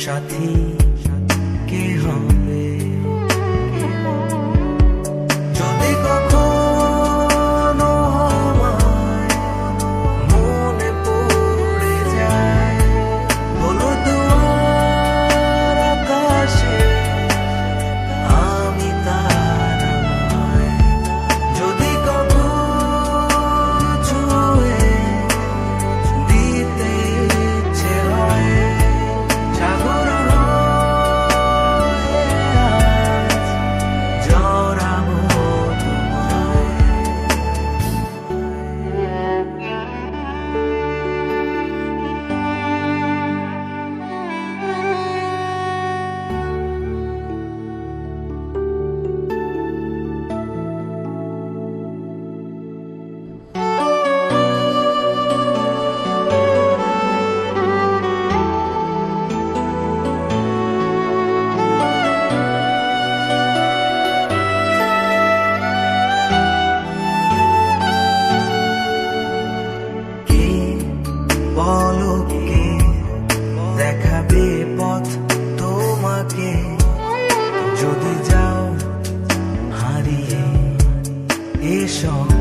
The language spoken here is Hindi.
आशा थी कि हमें sure.